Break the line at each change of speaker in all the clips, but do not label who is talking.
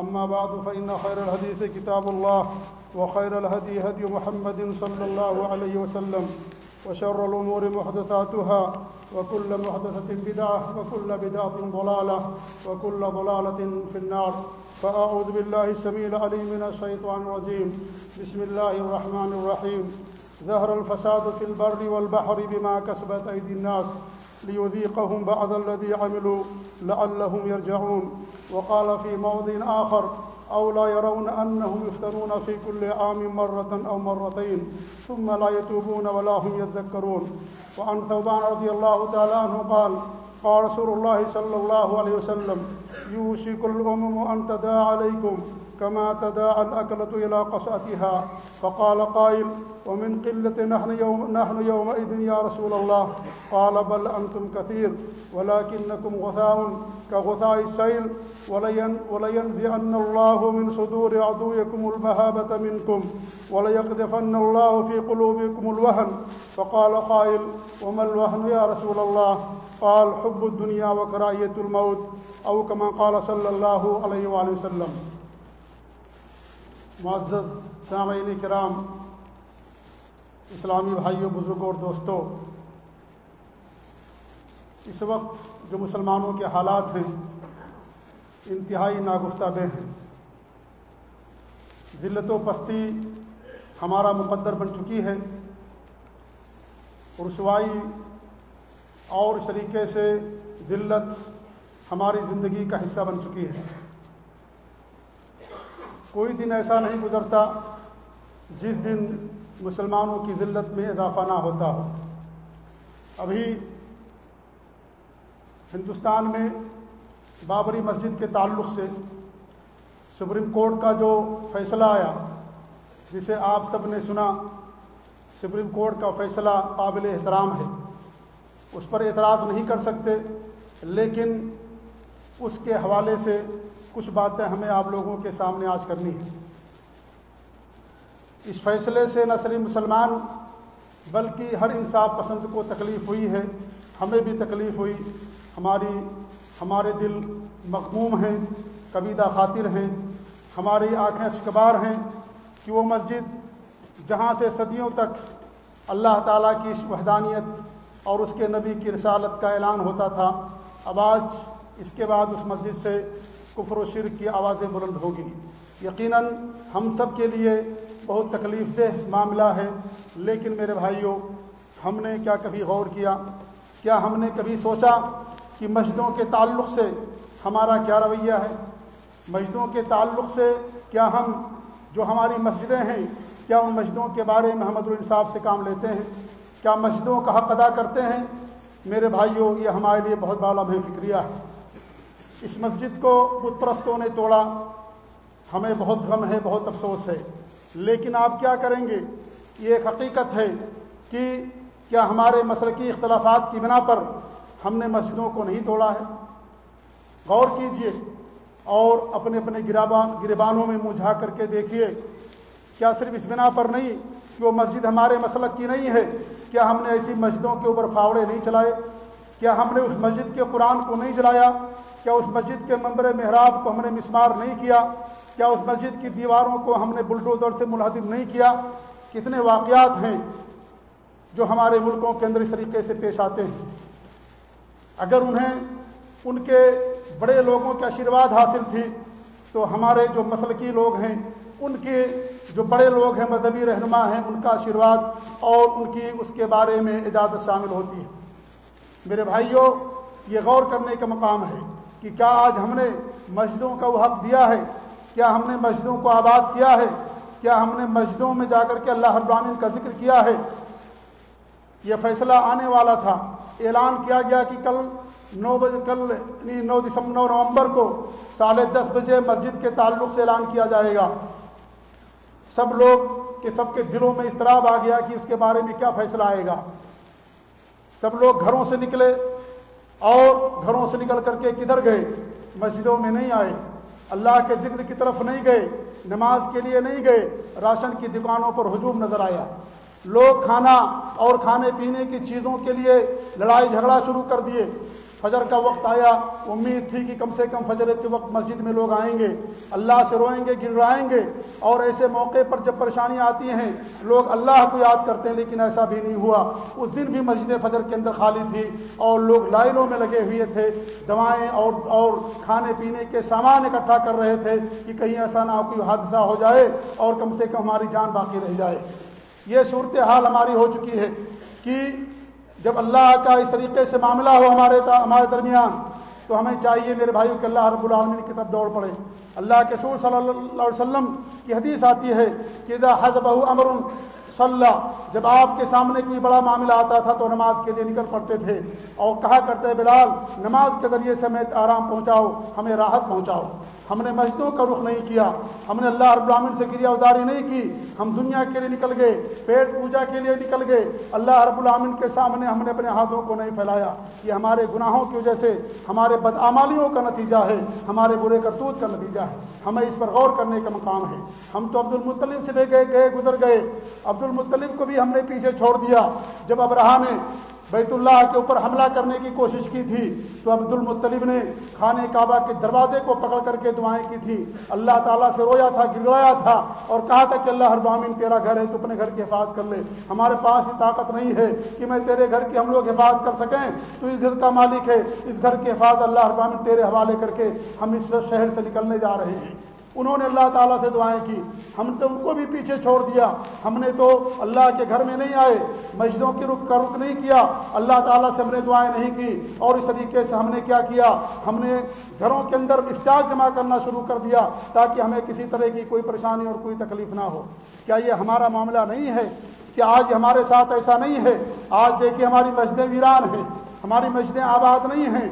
أما بعد فإن خير الحديث كتاب الله وخير الهدي هدي محمد صلى الله عليه وسلم وشر الأمور محدثاتها وكل محدثة بدعة وكل بدعة ضلالة وكل ضلالة في النار فأعوذ بالله السميع العليم من الشيطان الرجيم بسم الله الرحمن الرحيم ظهر الفساد في البر والبحر بما كسبت أيدي الناس ليذيقهم بعض الذي عملوا لعلهم يرجعون. وقال في موضع آخر، أو لا يرون أنهم يفتنون في كل عام مرة أو مرتين، ثم لا يتوبون ولا هم يذكرون. وعن ثوبان رضي الله تعالى عنه قال قال رسول الله صلى الله عليه وسلم، يوشك الأمم أن تداعى عليكم كما تداعى الأكلة إلى قصأتها فقال قائل ومن قلة نحن, يوم نحن يومئذ يا رسول الله. قال بل أنتم كثير ولكنكم غثاء كغثاء السيل. ولين ولينزعن الله من صدور عدوكم المهابة منكم وليقذفن الله في قلوبكم الوهن. فقال قائل وما الوهن يا رسول الله؟ قال حب الدنيا وكراهية الموت أو كما قال صلى الله عليه وآله وسلم. معزز سامعین کرام، اسلامی بھائیوں بزرگوں اور دوستوں۔ اس وقت جو مسلمانوں کے حالات ہیں، انتہائی ناگفتہ بے ہیں۔ ذلت و پستی ہمارا مقدر بن چکی ہے۔ رسوائی اور اس طریقے سے ذلت ہماری زندگی کا حصہ بن چکی ہے۔ کوئی دن ایسا نہیں گزرتا جس دن مسلمانوں کی ذلت میں اضافہ نہ ہوتا ہو۔ ابھی ہندوستان میں بابری مسجد کے تعلق سے سپریم کورٹ کا جو فیصلہ آیا، جسے آپ سب نے سنا، سپریم کورٹ کا فیصلہ قابل احترام ہے۔ اس پر اعتراض نہیں کر سکتے، لیکن اس کے حوالے سے کچھ باتیں ہمیں آپ لوگوں کے سامنے آج کرنی ہیں۔ اس فیصلے سے نہ صرف مسلمان، بلکہ ہر انصاف پسند کو تکلیف ہوئی ہے، ہمیں بھی تکلیف ہوئی۔ ہماری، ہمارے دل مغموم ہیں، کبیدہ خاطر ہیں، ہماری آنکھیں شکبار ہیں کہ وہ مسجد جہاں سے صدیوں تک اللہ تعالیٰ کی وحدانیت اور اس کے نبی کی رسالت کا اعلان ہوتا تھا، اب آج اس کے بعد اس مسجد سے کفر و شرک کی آوازیں بلند ہوگی۔ یقیناً ہم سب کے لیے بہت تکلیف دہ معاملہ ہے، لیکن میرے بھائیوں ہم نے کیا کبھی غور کیا؟ کیا ہم نے کبھی سوچا کہ مسجدوں کے تعلق سے ہمارا کیا رویہ ہے؟ مسجدوں کے تعلق سے کیا ہم جو ہماری مسجدیں ہیں، کیا ان مسجدوں کے بارے میں محمد الانصاف سے کام لیتے ہیں؟ کیا مسجدوں کا حق ادا کرتے ہیں؟ میرے بھائیوں یہ ہمارے لیے بہت بڑا لمحہ فکریہ ہے۔ اس مسجد کو بت پرستوں نے توڑا۔ ہمیں بہت غم ہے، بہت افسوس ہے۔ لیکن آپ کیا کریں گے؟ یہ ایک حقیقت ہے کہ کیا ہمارے مسلکی اختلافات کی بنا پر ہم نے مسجدوں کو نہیں توڑا ہے؟ غور کیجیے اور اپنے اپنے گرابان گربانوں میں منہ جھا کر کے دیکھیے کیا صرف اس بنا پر نہیں کہ وہ مسجد ہمارے مسلک کی نہیں ہے؟ کیا ہم نے ایسی مسجدوں کے اوپر فاوڑے نہیں چلائے؟ کیا ہم نے اس مسجد کے قرآن کو نہیں جلایا؟ کیا اس مسجد کے ممبر محراب کو ہم نے مسمار نہیں کیا؟ کیا اس مسجد کی دیواروں کو ہم نے بلڈوزر سے منہدم نہیں کیا؟ کتنے واقعات ہیں جو ہمارے ملکوں کے اندر اس طریقے سے پیش آتے ہیں۔ اگر انہیں، ان کے بڑے لوگوں کے آشیرواد حاصل تھی، تو ہمارے جو مسلکی لوگ ہیں، ان کے جو بڑے لوگ ہیں، مذہبی رہنما ہیں، ان کا آشیرواد اور ان کی اس کے بارے میں اجازت شامل ہوتی ہے۔ میرے بھائیوں یہ غور کرنے کا مقام ہے۔ کہ کیا آج ہم نے مسجدوں کا وہ حق دیا ہے؟ کیا ہم نے مسجدوں کو آباد کیا ہے؟ کیا ہم نے مسجدوں میں جا کر کے اللہ ابراہین کا ذکر کیا ہے؟ یہ فیصلہ آنے والا تھا۔ اعلان کیا گیا کہ کل نو بجے، کل یعنی نو دسمبر نو نومبر کو ساڑھے دس بجے مسجد کے تعلق سے اعلان کیا جائے گا۔ سب لوگ کے، سب کے دلوں میں اضطراب آ گیا کہ اس کے بارے میں کیا فیصلہ آئے گا۔ سب لوگ گھروں سے نکلے۔ اور گھروں سے نکل کر کے کدھر گئے؟ مسجدوں میں نہیں آئے۔ اللہ کے ذکر کی طرف نہیں گئے، نماز کے لیے نہیں گئے، راشن کی دکانوں پر ہجوم نظر آیا۔ لوگ کھانا اور کھانے پینے کی چیزوں کے لیے لڑائی جھگڑا شروع کر دیے۔ فجر کا وقت آیا، امید تھی کہ کم سے کم فجر کے وقت مسجد میں لوگ آئیں گے۔ اللہ سے روئیں گے گرائیں گے۔ اور ایسے موقع پر جب پریشانی آتی ہیں، لوگ اللہ کو یاد کرتے ہیں، لیکن ایسا بھی نہیں ہوا۔ اس دن بھی مسجد فجر کے اندر خالی تھی اور لوگ لائنوں میں لگے ہوئے تھے۔ دوائیں اور اور کھانے پینے کے سامان اکٹھا کر رہے تھے کہ کہیں ایسا نہ ہو کوئی حادثہ ہو جائے اور کم سے کم ہماری جان باقی رہ جائے۔ یہ صورتحال ہماری ہو چکی ہے کہ جب اللہ کا اس طریقے سے معاملہ ہو ہمارے ہمارے درمیان، تو ہمیں چاہیے میرے بھائیوں کہ اللہ رب العالمین کی طرف دوڑ پڑے۔ اللہ کے سور صلی اللہ علیہ وسلم کی حدیث آتی ہے کہ حض بہو امر صلی، جب آپ کے سامنے کوئی بڑا معاملہ آتا تھا تو نماز کے لیے نکل پڑتے تھے۔ اور کہا کرتے بلال، نماز کے ذریعے سے ہمیں آرام پہنچاؤ، ہمیں راحت پہنچاؤ۔ ہم نے مسجدوں کا رخ نہیں کیا، ہم نے اللہ رب العالمین سے کریا اداری نہیں کی، ہم دنیا کے لیے نکل گئے، پیٹ پوجا کے لیے نکل گئے۔ اللہ رب العالمین کے سامنے ہم نے اپنے ہاتھوں کو نہیں پھیلایا۔ یہ ہمارے گناہوں کی وجہ سے ہمارے بدعمالیوں کا نتیجہ ہے، ہمارے برے کرتوت کا نتیجہ ہے۔ ہمیں اس پر غور کرنے کا مقام ہے۔ ہم تو عبد المطلب سے لے گئے گئے، گزر گئے۔ عبد المطلب کو بھی ہم نے پیچھے چھوڑ دیا۔ جب ابراہ نے بیت اللہ کے اوپر حملہ کرنے کی کوشش کی تھی تو عبد المطلب نے خانہ کعبہ کے دروازے کو پکڑ کر کے دعائیں کی تھی۔ اللہ تعالیٰ سے رویا تھا گڑایا تھا اور کہا تھا کہ اللہ ہر تیرا گھر ہے، تو اپنے گھر کی حفاظت کر لے۔ ہمارے پاس یہ طاقت نہیں ہے کہ میں تیرے گھر کی ہم لوگ حفاظت کر سکیں۔ تو اس گھر کا مالک ہے، اس گھر کی حفاظت اللہ ہر تیرے حوالے کر کے ہم اس شہر سے نکلنے جا رہے ہیں۔ انہوں نے اللہ تعالیٰ سے دعائیں کی۔ ہم تو ان کو بھی پیچھے چھوڑ دیا۔ ہم نے تو اللہ کے گھر میں نہیں آئے۔ مسجدوں کی رخ کا رخ نہیں کیا۔ اللہ تعالیٰ سے ہم نے دعائیں نہیں کی۔ اور اس طریقے سے ہم نے کیا کیا؟ ہم نے گھروں کے اندر اسٹاک جمع کرنا شروع کر دیا تاکہ ہمیں کسی طرح کی کوئی پریشانی اور کوئی تکلیف نہ ہو۔ کیا یہ ہمارا معاملہ نہیں ہے؟ کہ آج ہمارے ساتھ ایسا نہیں ہے؟ آج دیکھیے ہماری مسجدیں ویران ہیں۔ ہماری مسجدیں آباد نہیں ہیں۔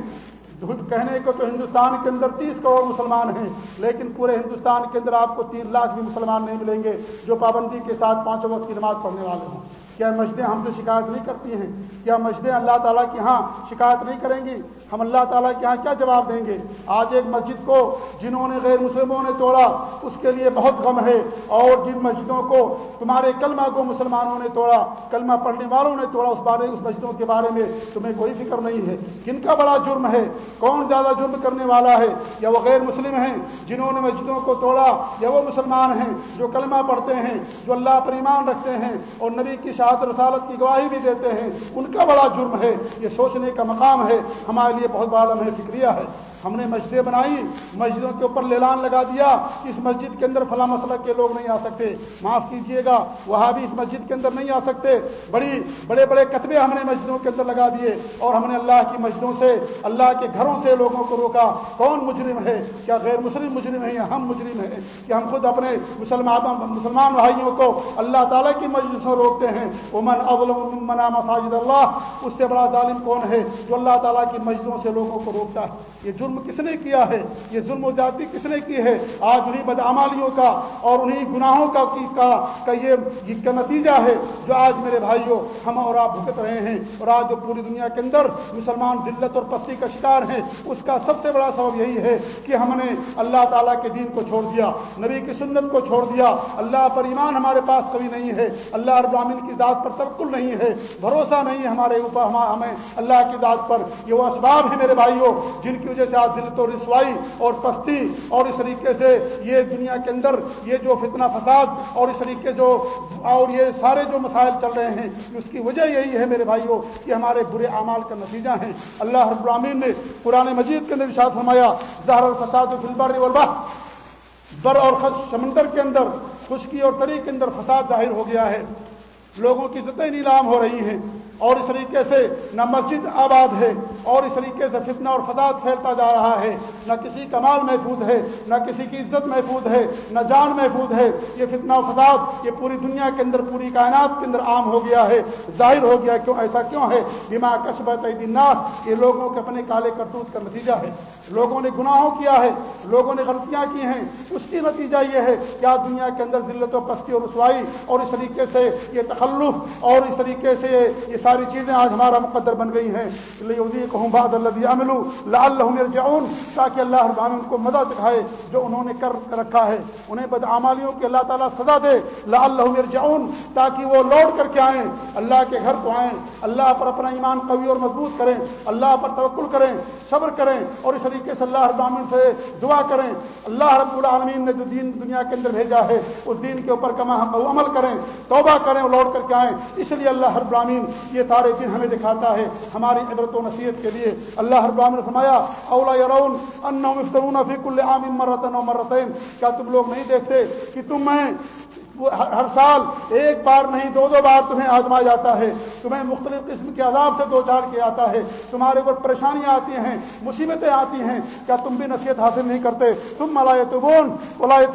کہنے کو تو ہندوستان کے اندر تیس کروڑ مسلمان ہیں، لیکن پورے ہندوستان کے اندر آپ کو تین لاکھ بھی مسلمان نہیں ملیں گے جو پابندی کے ساتھ پانچوں وقت کی نماز پڑھنے والے ہوں۔ کیا مسجدیں ہم سے شکایت نہیں کرتی ہیں؟ کیا مسجدیں اللہ تعالیٰ کی ہاں شکایت نہیں کریں گی؟ ہم اللہ تعالیٰ کے ہاں کیا جواب دیں گے؟ آج ایک مسجد کو جنہوں نے غیر مسلموں نے توڑا، اس کے لیے بہت غم ہے۔ اور جن مسجدوں کو تمہارے کلمہ کو مسلمانوں نے توڑا، کلمہ پڑھنے والوں نے توڑا، اس بارے، اس مسجدوں کے بارے میں تمہیں کوئی فکر نہیں ہے۔ کن کا بڑا جرم ہے؟ کون زیادہ جرم کرنے والا ہے؟ یا وہ غیر مسلم ہیں جنہوں نے مسجدوں کو توڑا، یا وہ مسلمان ہیں جو کلمہ پڑھتے ہیں، جو اللہ پر ایمان رکھتے ہیں اور نبی کی شہادت رسالت کی گواہی بھی دیتے ہیں۔ ان کا بڑا جرم ہے، یہ سوچنے کا مقام ہے۔ ہمارے لیے بہت بڑا ہے، فکریہ ہے۔ ہم نے مسجدیں بنائی، مسجدوں کے اوپر لیلان لگا دیا کہ اس مسجد کے اندر فلاں مسلک کے لوگ نہیں آ سکتے۔ معاف کیجیے گا وہاں بھی اس مسجد کے اندر نہیں آ سکتے۔ بڑی، بڑے بڑے کتبے ہم نے مسجدوں کے اندر لگا دیے اور ہم نے اللہ کی مسجدوں سے، اللہ کے گھروں سے لوگوں کو روکا۔ کون مجرم ہے؟ کیا غیر مسلم مجرم ہے یا ہم مجرم ہیں؟ کہ ہم خود اپنے مسلمان مسلمان بھائیوں کو اللہ تعالیٰ کی مسجد سے روکتے ہیں؟ عمن اولم منا مساجد اللہ۔ اس سے بڑا ظالم کون ہے جو اللہ تعالیٰ کی مسجدوں سے لوگوں کو روکتا ہے؟ یہ جرم ظلم کس نے کیا ہے؟ یہ ظلم و جاتی کس نے کی ہے؟ آج انہیں بدعمالیوں کا اور انہیں گناہوں کا کا, کا یہ کا نتیجہ ہے جو آج میرے بھائیوں ہم اور آپ بھگت رہے ہیں اور آج جو پوری دنیا کے اندر مسلمان دلت اور پستی کا شکار ہیں اس کا سب سے بڑا سبب یہی ہے کہ ہم نے اللہ تعالیٰ کے دین کو چھوڑ دیا نبی کی سنت کو چھوڑ دیا اللہ پر ایمان ہمارے پاس کبھی نہیں ہے اللہ ابامن کی ذات پر تبکل نہیں ہے بھروسہ نہیں ہمارے اوپر ہمیں اللہ کی ذات پر یہ وہ اسباب ہیں میرے بھائیوں جن کی وجہ سے ذلت و رسوائی اور پستی اور اس طریقے سے یہ دنیا کے اندر یہ جو فتنہ فساد اور اس طریقے جو اور یہ سارے جو مسائل چل رہے ہیں، اس کی وجہ یہی ہے میرے بھائیوں کہ ہمارے برے اعمال کا نتیجہ ہیں۔ اللہ رب العالمین نے پرانے مجید کے اندر ارشاد فرمایا، زہر الفساد فلبر والبہ بر اور سمندر کے اندر خشکی اور تری کے اندر فساد ظاہر ہو گیا ہے۔ لوگوں کی عزتیں نیلام ہو رہی ہیں اور اس طریقے سے نہ مسجد آباد ہے اور اس طریقے سے فتنہ اور فساد پھیلتا جا رہا ہے۔ نہ کسی کا مال محفوظ ہے، نہ کسی کی عزت محفوظ ہے، نہ جان محفوظ ہے۔ یہ فتنہ و فساد یہ پوری دنیا کے اندر، پوری کائنات کے اندر عام ہو گیا ہے۔ ظاہر ہو گیا کیوں ایسا کیوں ہے؟ بیما کشبت ناس یہ لوگوں کے اپنے کالے کرتوت کا نتیجہ ہے۔ لوگوں نے گناہوں کیا ہے، لوگوں نے غلطیاں کی ہیں۔ اس کی نتیجہ یہ ہے کہ آج دنیا کے اندر ذلت و پستی اور رسوائی اور اس طریقے سے یہ تخلف اور اس طریقے سے یہ ساری چیزیں آج ہمارا مقدر بن گئی ہیں۔ کہوں باد اللہ عملو لال جاؤن تاکہ اللہ ابام ان کو مدد دکھائے جو انہوں نے کر رکھا ہے۔ انہیں بدعمالیوں کی اللہ تعالیٰ سزا دے۔ لال جاؤن تاکہ وہ لوٹ کر کے آئیں۔ اللہ کے گھر کو آئیں۔ اللہ پر اپنا ایمان قوی اور مضبوط کریں۔ اللہ پر توکل کریں۔ صبر کریں۔ اور اس طریقے سے اللہ ابامن سے دعا کریں۔ اللہ رب العالمین نے جو دین دنیا کے اندر بھیجا ہے، اس دین کے اوپر کما عمل کریں۔ توبہ کریں لوٹ کر کے آئیں۔ اس لیے اللہ ہر برامین یہ سارے دن ہمیں دکھاتا ہے۔ ہماری عبرت و نصیحت کے لیے اللہ ہر نے فرمایا، اولا یرون ان فی کل عام مرتن و مرتین. کیا تم لوگ نہیں دیکھتے کہ تم میں ہر سال ایک بار نہیں، دو دو بار تمہیں آزمایا جاتا ہے۔ تمہیں مختلف قسم کے عذاب سے دو چار کیا جاتا ہے۔ تمہارے اوپر پریشانیاں آتی ہیں، مصیبتیں آتی ہیں۔ کیا تم بھی نصیحت حاصل نہیں کرتے؟ تم ملائے ملائے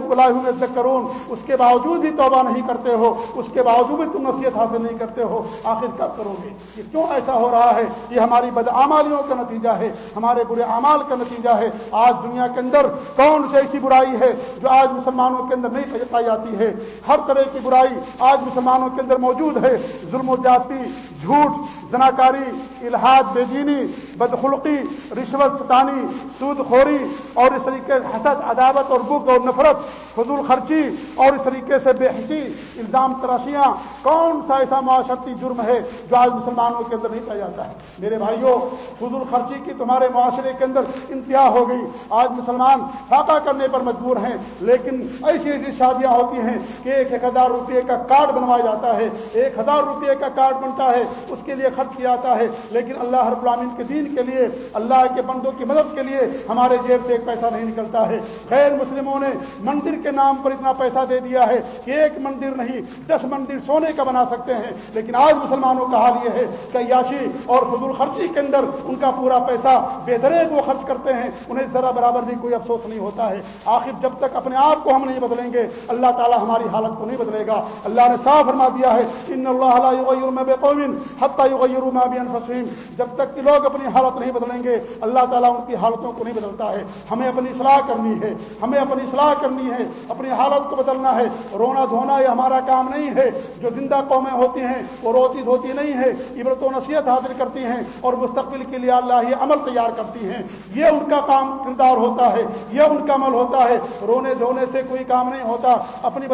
کرون اس کے باوجود بھی توبہ نہیں کرتے ہو، اس کے باوجود بھی تم نصیحت حاصل نہیں کرتے ہو۔ آخر کب کرو گے؟ یہ کیوں ایسا ہو رہا ہے؟ یہ ہماری بدعمالیوں کا نتیجہ ہے، ہمارے برے اعمال کا نتیجہ ہے۔ آج دنیا کے اندر کون سی ایسی برائی ہے جو آج مسلمانوں کے اندر نہیں پائی جاتی ہے؟ ہر طرح کی برائی آج مسلمانوں کے اندر موجود ہے۔ ظلم و جاتی جھوٹ، زناکاری الحاد بے دینی، بدخلقی، رشوت، ستانی، سود خوری اور اس طریقے سے حسد، عداوت اور بک اور نفرت، فضول خرچی اور اس طریقے سے بے حسی، الزام تراشیاں۔ کون سا ایسا معاشرتی جرم ہے جو آج مسلمانوں کے اندر نہیں پایا جاتا ہے؟ میرے بھائیوں، فضول خرچی کی تمہارے معاشرے کے اندر انتہا ہو گئی۔ آج مسلمان فاقہ کرنے پر مجبور ہیں، لیکن ایسی ایسی شادیاں ہوتی ہیں کہ ایک ایک ہزار روپئے کا کارڈ بنوایا جاتا ہے، ایک ہزار روپئے کا کارڈ بنتا ہے، اس کے لیے خرچ کیا جاتا ہے۔ لیکن اللہ ہر العالمین کے دین کے لیے، اللہ کے بندوں کی مدد کے لیے ہمارے جیب سے ایک پیسہ نہیں نکلتا ہے۔ غیر مسلموں نے مندر کے نام پر اتنا پیسہ دے دیا ہے کہ ایک مندر نہیں، دس مندر سونے کا بنا سکتے ہیں۔ لیکن آج مسلمانوں کا حال یہ ہے کہ یاشی اور فضول خرچی کے اندر ان کا پورا پیسہ بہترین وہ خرچ کرتے ہیں، انہیں ذرا برابر بھی کوئی افسوس نہیں ہوتا ہے۔ آخر جب تک اپنے آپ کو ہم نہیں بدلیں گے، اللہ تعالیٰ ہماری حالت کو نہیں بدلے گا۔ اللہ نے صاف فرما دیا ہے، ان اللہ بے قومن انفسهم جب تک کہ لوگ اپنی حالت نہیں بدلیں گے، اللہ تعالیٰ ان کی حالتوں کو نہیں بدلتا ہے۔ ہمیں اپنی اصلاح کرنی ہے، ہمیں اپنی اصلاح کرنی ہے، اپنی حالت کو بدلنا ہے۔ رونا دھونا یہ ہمارا کام نہیں ہے۔ جو زندہ قومیں ہوتی ہیں، وہ روتی دھوتی نہیں ہے عبرت و نصیحت حاصل کرتی ہیں اور مستقبل کے لیے اللہ یہ عمل تیار کرتی ہیں۔ یہ ان کا کام کردار ہوتا ہے، یہ ان کا عمل ہوتا ہے۔ رونے دھونے سے کوئی کام نہیں ہوتا۔ اپنی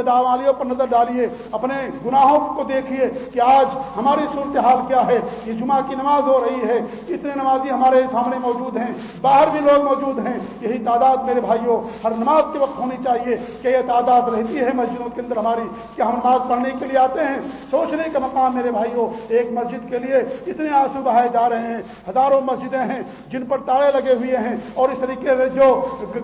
بداوالیوں پر نظر ڈالیے، اپنے گناہوں کو دیکھیے کہ آج ہماری صورتحال کیا ہے؟ یہ جمعہ کی نماز ہو رہی ہے اتنے نمازی ہمارے سامنے موجود ہیں؟ باہر بھی لوگ موجود ہیں۔ یہی تعداد میرے بھائیوں، ہر نماز کے وقت ہونی چاہیے کہ یہ تعداد رہتی ہے مسجدوں کے اندر ہماری، کہ ہم نماز پڑھنے کے لیے آتے ہیں۔ سوچنے کا مقام میرے بھائیوں، ایک مسجد کے لیے اتنے آنسو بہائے جا رہے ہیں؟ ہزاروں مسجدیں ہیں جن پر تارے لگے ہوئے ہیں، اور اس طریقے سے جو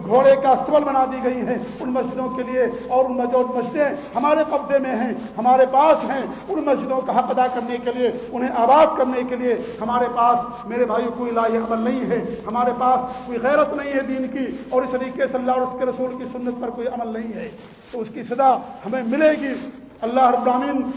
گھوڑے کا استعمال بنا دی گئی ہیں، ان مسجدوں کے لیے اور ان مسجدیں ہمارے قبضے میں ہیں، ہمارے پاس ہیں۔ ان مسجدوں کا حق ادا کرنے کے لیے، انہیں آباد کرنے کے لیے ہمارے پاس میرے بھائی کوئی لا عمل نہیں ہے۔ ہمارے پاس کوئی غیرت نہیں ہے دین کی، اور اس طریقے سے اللہ اور اس کے رسول کی سنت پر کوئی عمل نہیں ہے۔ تو اس کی سزا ہمیں ملے گی۔ اللہ رب العالمین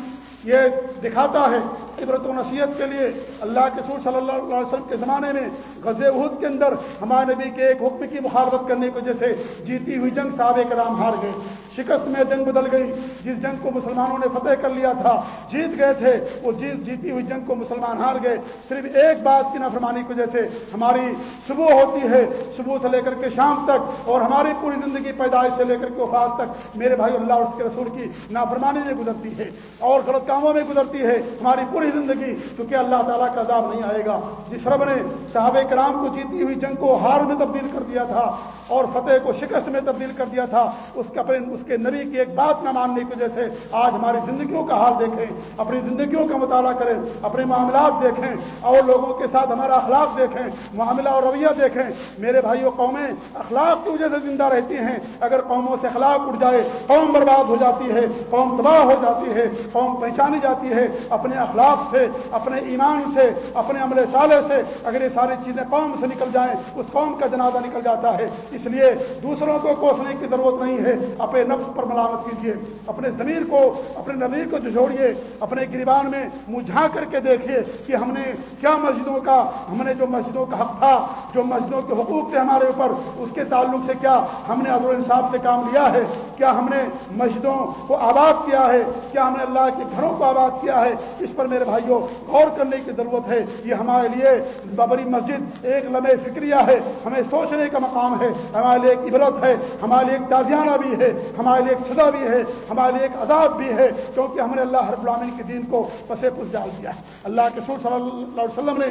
یہ دکھاتا ہے عبرت و نصیحت کے لیے۔ اللہ کے سور صلی اللہ علیہ وسلم کے زمانے میں غز عہد کے اندر ہمارے نبی کے ایک حکم کی مخالفت کرنے کی وجہ سے جیتی ہوئی جنگ صحابہ کرام ہار گئے۔ شکست میں جنگ بدل گئی۔ جس جنگ کو مسلمانوں نے فتح کر لیا تھا، جیت گئے تھے، وہ جیت جیتی ہوئی جنگ کو مسلمان ہار گئے۔ صرف ایک بات کی نافرمانی کی وجہ سے ہماری صبح ہوتی ہے، صبح سے لے کر کے شام تک، اور ہماری پوری زندگی پیدائش سے لے کر کے وفات تک میرے بھائی اللہ اور اس کے رسول کی نافرمانی میں گزرتی ہے۔ اور غلط کاموں میں گزرتی ہے ہماری پوری زندگی، کیونکہ اللہ تعالیٰ کا عذاب نہیں آئے گا۔ جس رب نے صحابہ کرام کو جیتی ہوئی جنگ کو ہار میں تبدیل کر دیا تھا اور فتح کو شکست میں تبدیل کر دیا تھا، اس کا اس کے نبی کی ایک بات نہ ماننے کی وجہ سے آج ہماری زندگیوں کا حال دیکھیں، اپنی زندگیوں کا مطالعہ کریں، اپنے معاملات دیکھیں، اور لوگوں کے ساتھ ہمارا اخلاق دیکھیں، معاملہ اور رویہ دیکھیں۔ میرے بھائیوں قومیں، اخلاق کی وجہ سے زندہ رہتی ہیں۔ اگر قوموں سے اخلاق اٹھ جائے، قوم برباد ہو جاتی ہے، قوم تباہ ہو جاتی ہے، قوم پہچانی جاتی ہے، اپنے اخلاق سے، اپنے ایمان سے، اپنے عمل سالے سے اگر یہ ساری چیزیں قوم سے نکل جائیں، اس قوم کا جنازہ نکل جاتا ہے۔ اس لیے دوسروں کو کوسنے کی ضرورت نہیں ہے، اپنے نفس پر ملامت کیجیے اپنے زمین کو، اپنے نبیر کو جھوڑیے اپنے گریبان میں مجھا کر کے دیکھیے کہ ہم نے کیا مسجدوں کا، ہم نے جو مسجدوں کا حق تھا، جو مسجدوں کے حقوق تھے ہمارے اوپر، اس کے تعلق سے کیا ہم نے ابر انصاف سے کام لیا ہے؟ کیا ہم نے مسجدوں کو آباد کیا ہے؟ کیا ہم نے اللہ کے گھروں کو آباد کیا ہے؟ اس پر میرے بھائیوں غور کرنے کی ضرورت ہے۔ یہ ہمارے لیے ببری مسجد ایک لمحے فکریہ ہے۔ ہمیں سوچنے کا مقام ہے۔ ہمارے لیے ایک عبرت ہے۔ ہمارے لیے ایک تازیانہ بھی ہے۔ ہم ہمارے لیے ایک سزا بھی ہے، ہمارے لیے ایک عذاب بھی ہے، کیونکہ ہم نے اللہ ہر غلامین کے دین کو پسے پس ڈال دیا ہے۔ اللہ کے سور صلی اللہ علیہ وسلم نے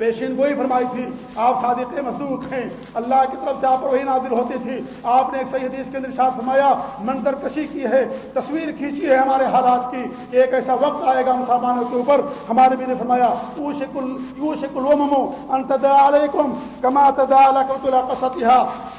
پیشین گوئی فرمائی تھی، آپ صادق مسلوق ہیں۔ اللہ کی طرف سے آپ پر وہی نازل ہوتی تھی۔ آپ نے ایک صحیح حدیث کے اندر شاد فرمایا، منظر کشی کی ہے، تصویر کھینچی ہے ہمارے حالات کی۔ ایک ایسا وقت آئے گا مسلمانوں کے اوپر۔ ہمارے بھی نے فرمایا یو شکل علیکم کما تدا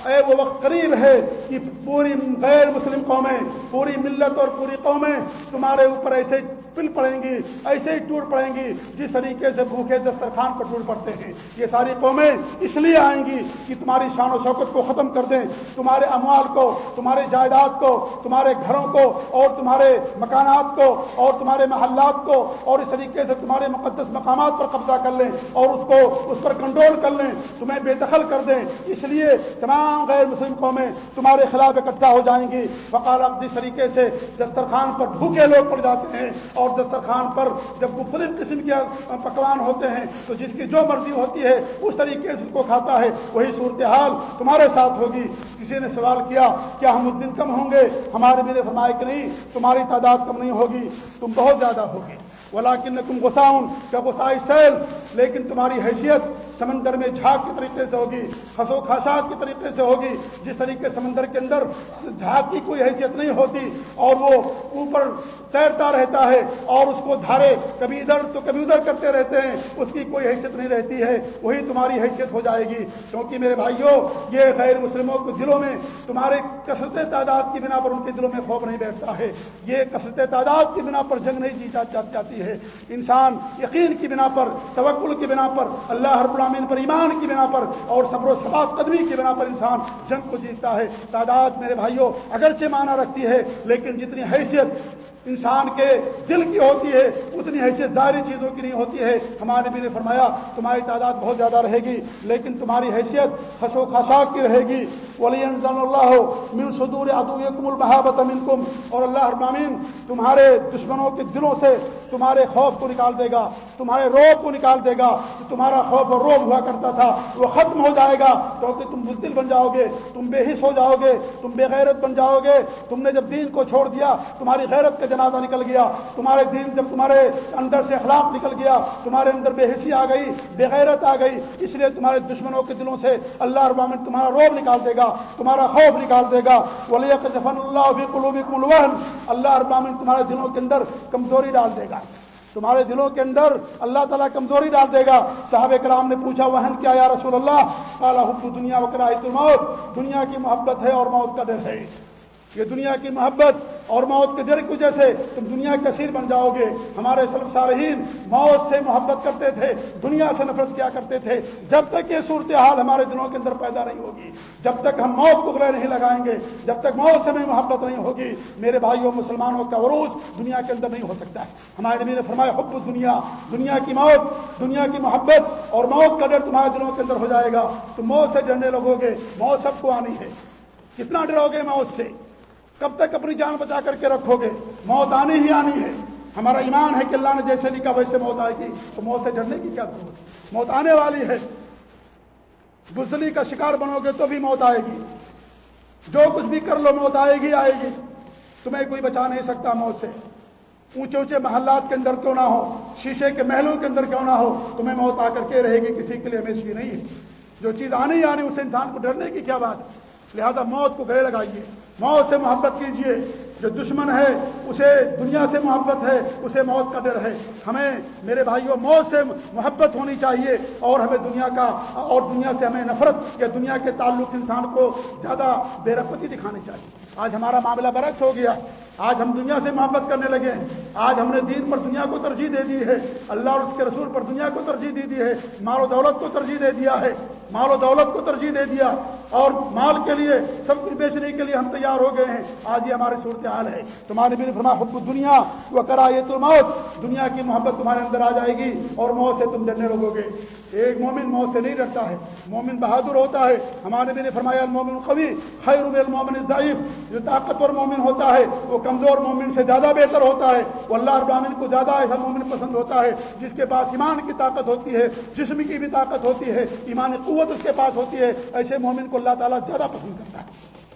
اے وہ وقت قریب ہے کہ پوری غیر مسلم قومیں، پوری ملت اور پوری قومیں تمہارے اوپر ایسے پل پڑیں گی، ایسے ہی ٹوٹ پڑیں گی، جس طریقے سے بھوکے دسترخوان پر ٹوٹ پڑتے ہیں۔ یہ ساری قومیں اس لیے آئیں گی کہ تمہاری شان و شوکت کو ختم کر دیں، تمہارے اموال کو تمہارے جائیداد کو، تمہارے گھروں کو، اور تمہارے مکانات کو، اور تمہارے محلات کو، اور اس طریقے سے تمہارے مقدس مقامات پر قبضہ کر لیں، اور اس کو، اس پر کنٹرول کر لیں، تمہیں بے دخل کر دیں۔ اس لیے تمام غیر مسلم قومیں تمہارے خلاف اکٹھا ہو جائیں گی۔ وقال جس طریقے سے دسترخوان پر بھوکے لوگ پڑ جاتے ہیں اور دسترخوان پر جب مختلف قسم کے پکوان ہوتے ہیں، تو جس کی جو مرضی ہوتی ہے، اس طریقے سے اس کو کھاتا ہے۔ وہی صورتحال تمہارے ساتھ ہوگی۔ کسی نے سوال کیا کیا ہم اس دن کم ہوں گے؟ ہمارے میرے فرمائے کہ نہیں، تمہاری تعداد کم نہیں ہوگی، تم بہت زیادہ ہوگی ولاکن تم غساؤن کیا غسائی سیل لیکن تمہاری حیثیت سمندر میں جھاگ کے طریقے سے ہوگی خسو خاشات کے طریقے سے ہوگی۔ جس طریقے سمندر کے اندر جھاگ کی کوئی حیثیت نہیں ہوتی اور وہ اوپر تیرتا رہتا ہے اور اس کو دھارے کبھی ادھر تو کبھی ادھر کرتے رہتے ہیں، اس کی کوئی حیثیت نہیں رہتی ہے، وہی تمہاری حیثیت ہو جائے گی۔ کیونکہ میرے بھائیوں، یہ غیر مسلموں کے دلوں میں تمہارے کثرت تعداد کی بنا پر ان کے دلوں میں خوف نہیں بیٹھتا ہے۔ یہ کثرت تعداد کی بنا پر جنگ نہیں جیتا جاتی ہے۔ انسان یقین کی بنا پر، توکل کی بنا پر اللہ ہر العالمین پر ایمان کی بنا پر اور صبر و ثبات قدمی کی بنا پر انسان جنگ کو جیتتا ہے۔ تعداد میرے بھائیوں اگرچہ مانا رکھتی ہے، لیکن جتنی حیثیت انسان کے دل کی ہوتی ہے، اتنی حیثیت داری چیزوں کی نہیں ہوتی ہے۔ ہمارے بھی نے فرمایا، تمہاری تعداد بہت زیادہ رہے گی، لیکن تمہاری حیثیت خسو خاشاک کی رہے گی۔ ولی اللہ من صدور ادوکم المحابت منکم اور اللہ ابامین تمہارے دشمنوں کے دلوں سے تمہارے خوف کو نکال دے گا، تمہارے روب کو نکال دے گا۔ جو تمہارا خوف اور روب ہوا کرتا تھا، وہ ختم ہو جائے گا۔ کیونکہ تم بزدل بن جاؤ گے، تم بے حص ہو جاؤ گے، تم بے غیرت بن جاؤ گے۔ تم نے جب دین کو چھوڑ دیا، تمہاری غیرت کے جنازہ نکل گیا، تمہارے دین جب تمہارے اندر سے اخلاق نکل گیا، تمہارے اندر بے حسی آ گئی بے غیرت آ گئی، اس لیے تمہارے دشمنوں کے دلوں سے اللہ ابامن تمہارا روب نکال دے گا، تمہارا خوف نکال دے گا۔ ولی جفن اللہ قلوب اللہ ابامن تمہارے دلوں کے اندر کمزوری ڈال دے گا۔ تمہارے دلوں کے اندر اللہ تعالیٰ کمزوری ڈال دے گا۔ صاحب کرام نے پوچھا، وہن کیا یا رسول اللہ؟ کالا حب دنیا وکرائی تو موت دنیا کی محبت ہے اور موت کا ڈر ہے۔ یہ دنیا کی محبت اور موت کے ڈر کی وجہ سے تم دنیا کے اسیر بن جاؤ گے۔ ہمارے سلم صارحین موت سے محبت کرتے تھے، دنیا سے نفرت کیا کرتے تھے۔ جب تک یہ صورتحال ہمارے دلوں کے اندر پیدا نہیں ہوگی، جب تک ہم موت کو گرے نہیں لگائیں گے، جب تک موت سے میں محبت نہیں ہوگی، میرے بھائیوں، مسلمانوں کا عروج دنیا کے اندر نہیں ہو سکتا ہے۔ ہمارے نبی نے فرمایا، حب دنیا دنیا کی موت، دنیا کی محبت اور موت کا ڈر تمہارے دلوں کے اندر ہو جائے گا۔ تو موت سے ڈرنے لگو گے، موت سب کو آنی ہے۔ کتنا ڈرو گے موت سے؟ کب تک اپنی جان بچا کر کے رکھو گے؟ موت آنی ہی آنی ہے۔ ہمارا ایمان ہے کہ اللہ نے جیسے لکھا ویسے موت آئے گی۔ تو موت سے ڈرنے کی کیا ضرورت موت آنے والی ہے۔ بزدلی کا شکار بنو گے تو بھی موت آئے گی۔ جو کچھ بھی کر لو، موت آئے گی آئے گی۔ تمہیں کوئی بچا نہیں سکتا موت سے۔ اونچے اونچے محلات کے اندر کیوں نہ ہو؟ شیشے کے محلوں کے اندر کیوں نہ ہو؟ تمہیں موت آ کر کے رہے گی، کسی کے لیے ہمیشہ نہیں ہے۔ جو چیز آنے ہی آنی اسے انسان کو ڈرنے کی کیا بات ہے؟ لہذا موت کو گلے لگائیے۔ موت سے محبت کیجیے۔ جو دشمن ہے، اسے دنیا سے محبت ہے، اسے موت کا ڈر ہے۔ ہمیں، میرے بھائیوں موت سے محبت ہونی چاہیے اور ہمیں دنیا کا، اور دنیا سے ہمیں نفرت یا دنیا کے تعلق انسان کو زیادہ بے رغبتی دکھانی چاہیے۔ آج ہمارا معاملہ برعکس ہو گیا۔ آج ہم دنیا سے محبت کرنے لگے۔ ہیں آج ہم نے دین پر دنیا کو ترجیح دے دی ہے۔ اللہ اور اس کے رسول پر دنیا کو ترجیح دے دی ہے۔ مال و دولت کو ترجیح دے دیا ہے۔ مال و دولت کو ترجیح دے دیا۔ اور مال کے لیے، سب کچھ بیچنے کے لیے ہم تیار ہو گئے ہیں۔ آج یہ ہماری صورتحال ہے۔ تمہارے بھی فرما حب دنیا وہ کرا یہ تو موت دنیا کی محبت تمہارے اندر آ جائے گی اور موت سے تم ڈرنے لگو گے۔ ایک مومن موت سے نہیں ڈرتا ہے۔ مومن بہادر ہوتا ہے۔ ہمارے بھی نے فرمایا مومن قوی خیر مومن ضعیف جو طاقتور مومن ہوتا ہے، وہ کمزور مومن سے زیادہ بہتر ہوتا ہے۔ وہ اللہ ابراہین کو زیادہ ایسا مومن پسند ہوتا ہے جس کے پاس ایمان کی طاقت ہوتی ہے، جسم کی بھی طاقت ہوتی ہے، ایمان قوت اس کے پاس ہوتی ہے۔ ایسے مومن کو اللہ تعالیٰ زیادہ پسند کرتا ہے۔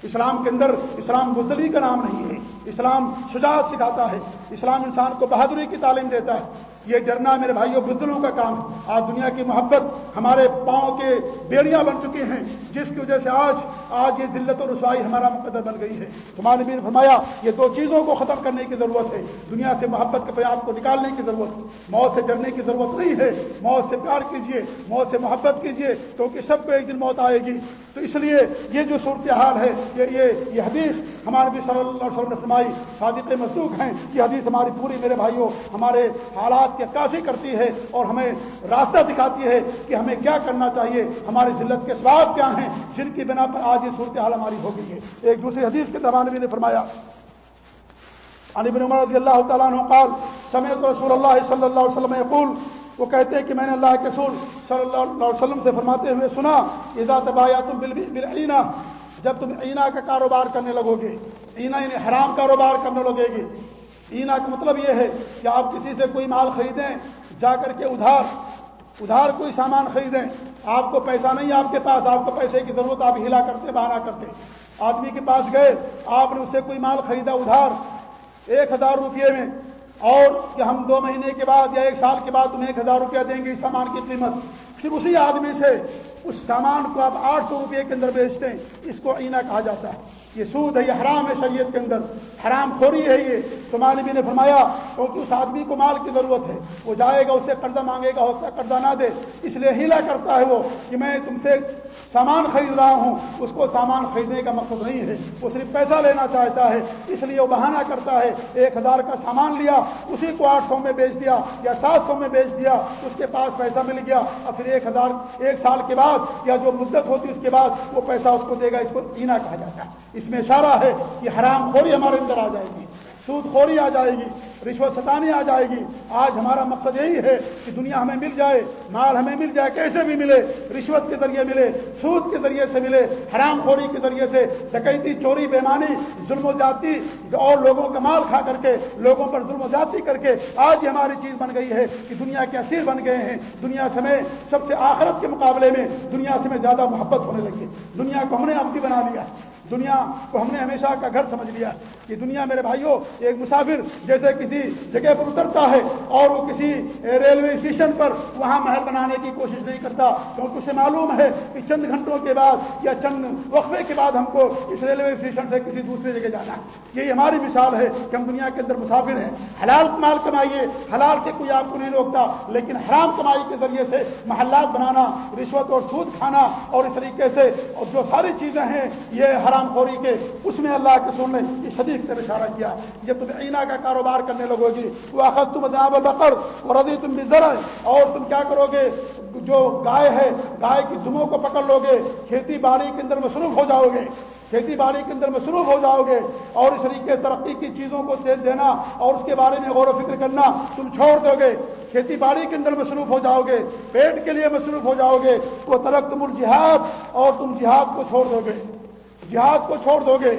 اسلام کے اندر اسلام بزدلی کا نام نہیں ہے۔ اسلام شجاعت سکھاتا ہے۔ اسلام انسان کو بہادری کی تعلیم دیتا ہے۔ یہ ڈرنا میرے بھائیوں بزدلوں کا کام آج دنیا کی محبت ہمارے پاؤں کے بیڑیاں بن چکے ہیں، جس کی وجہ سے آج آج یہ ذلت و رسوائی ہمارا مقدر بن گئی ہے۔ تمہارے بھی فرمایا، یہ دو چیزوں کو ختم کرنے کی ضرورت ہے۔ دنیا سے محبت کے پیاب کو نکالنے کی ضرورت ہے۔ موت سے ڈرنے کی ضرورت نہیں ہے۔ موت سے پیار کیجیے موت سے محبت کیجیے کیونکہ سب کو ایک دن موت آئے گی۔ تو اس لیے یہ جو صورتحال ہے، یہ یہ حدیث ہمارے بھی صلی اللہ علیہ وسلم فرمائی، صادق مصدوق ہیں۔ یہ حدیث ہماری پوری میرے بھائیوں، ہمارے حالات کی عکاسی کرتی ہے اور ہمیں راستہ دکھاتی ہے کہ ہمیں کیا کرنا چاہیے، ہماری ذلت کے سواب کیا ہیں، جن کی بنا پر آج یہ صورتحال ہماری ہو گئی ہے ایک دوسری حدیث کے زبان بھی نے فرمایا علی بن عمر رضی اللہ تعالیٰ عنہ قال سمیت رسول اللہ صلی اللہ علیہ وسلم یقول، وہ کہتے ہیں کہ میں نے اللہ کے سور صلی اللہ علیہ وسلم سے فرماتے ہوئے سنا ایزا تبایا تم بل جب تم اینا کا کاروبار کرنے لگو گے اینا یعنی حرام کاروبار کرنے لگے گی اینا کا مطلب یہ ہے کہ آپ کسی سے کوئی مال خریدیں، جا کر کے ادھار ادھار کوئی سامان خریدیں۔ آپ کو پیسہ نہیں آپ کے پاس، آپ کو پیسے کی ضرورت، آپ ہلا کرتے، بہانا کرتے۔ آدمی کے پاس گئے، آپ نے اس سے کوئی مال خریدا ادھار ایک ہزار روپئے میں، اور کہ ہم دو مہینے کے بعد یا ایک سال کے بعد تمہیں ایک ہزار روپیہ دیں گے اس سامان کی قیمت۔ پھر اسی آدمی سے اس سامان کو آپ آٹھ سو روپئے کے اندر بیچتے ہیں، اس کو اینا کہا جاتا ہے۔ یہ سود ہے، یہ حرام ہے شریعت کے اندر۔ حرام خوری ہے یہ۔ تو مالبی نے فرمایا کیونکہ اس آدمی کو مال کی ضرورت ہے۔ وہ جائے گا، اسے قرضہ مانگے گا ہوتا قرضہ نہ دے۔ اس لیے ہیلا کرتا ہے وہ کہ میں تم سے سامان خرید رہا ہوں۔ اس کو سامان خریدنے کا مقصد نہیں ہے۔ وہ صرف پیسہ لینا چاہتا ہے۔ اس لیے وہ بہانہ کرتا ہے۔ ایک ہزار کا سامان لیا، اسی کو آٹھ سو میں بیچ دیا یا سات سو میں بیچ دیا۔ اس کے پاس پیسہ مل گیا۔ اور پھر ایک ہزار، ایک سال کے بعد یا جو مدت ہوتی اس کے بعد وہ پیسہ اس کو دے گا۔ اس کو پینا کہا جاتا ہے۔ اس میں اشارہ ہے کہ حرام خوری ہمارے اندر آ جائے گی، سود خوری آ جائے گی، رشوت ستانی آ جائے گی۔ آج ہمارا مقصد یہی ہے کہ دنیا ہمیں مل جائے، مال ہمیں مل جائے، کیسے بھی ملے، رشوت کے ذریعے ملے، سود کے ذریعے سے ملے، حرام خوری کے ذریعے سے۔ ڈکیتی، چوری، بےمانی، ظلم و جاتی اور لوگوں کا مال کھا کر کے، لوگوں پر ظلم و جاتی کر کے آج یہ ہماری چیز بن گئی ہے کہ دنیا کے اسیر بن گئے ہیں۔ دنیا سے میں سب سے آخرت کے مقابلے میں دنیا سے میں زیادہ محبت ہونے لگی۔ دنیا کو ہم نے اپنی بنا لیا۔ دنیا کو ہم نے ہمیشہ کا گھر سمجھ لیا کہ دنیا میرے بھائیوں ایک مسافر جیسے کسی جگہ پر اترتا ہے اور وہ کسی ریلوے اسٹیشن پر وہاں محل بنانے کی کوشش نہیں کرتا کیونکہ اسے معلوم ہے کہ چند گھنٹوں کے بعد یا چند وقفے کے بعد ہم کو اس ریلوے اسٹیشن سے کسی دوسری جگہ جانا ہے۔ یہی ہماری مثال ہے کہ ہم دنیا کے اندر مسافر ہیں۔ حلال مال کمائیے، حلال سے کوئی آپ کو نہیں روکتا، لیکن حرام کمائی کے ذریعے سے محلات بنانا، رشوت اور سود کھانا اور اس طریقے سے اور جو ساری چیزیں ہیں، یہ حرام حرام خوری کے اس میں اللہ کے سن نے اس حدیث سے اشارہ کیا جب تم اینا کا کاروبار کرنے لگو گی وہ اخذ تم جناب البقر اور ردی تم بھی اور تم کیا کرو گے؟ جو گائے ہے، گائے کی دموں کو پکڑ لو گے، کھیتی باڑی کے اندر مصروف ہو جاؤ گے، کھیتی باڑی کے اندر مصروف ہو جاؤ گے، اور اس طریقے ترقی کی چیزوں کو تیز دینا اور اس کے بارے میں غور و فکر کرنا، تم چھوڑ دو گے، کھیتی باڑی کے اندر مصروف ہو جاؤ گے، پیٹ کے لیے مصروف ہو جاؤ گے، وہ ترق تم الجہاد اور تم جہاد کو چھوڑ دو گے۔ جہاد کو چھوڑ دو گے۔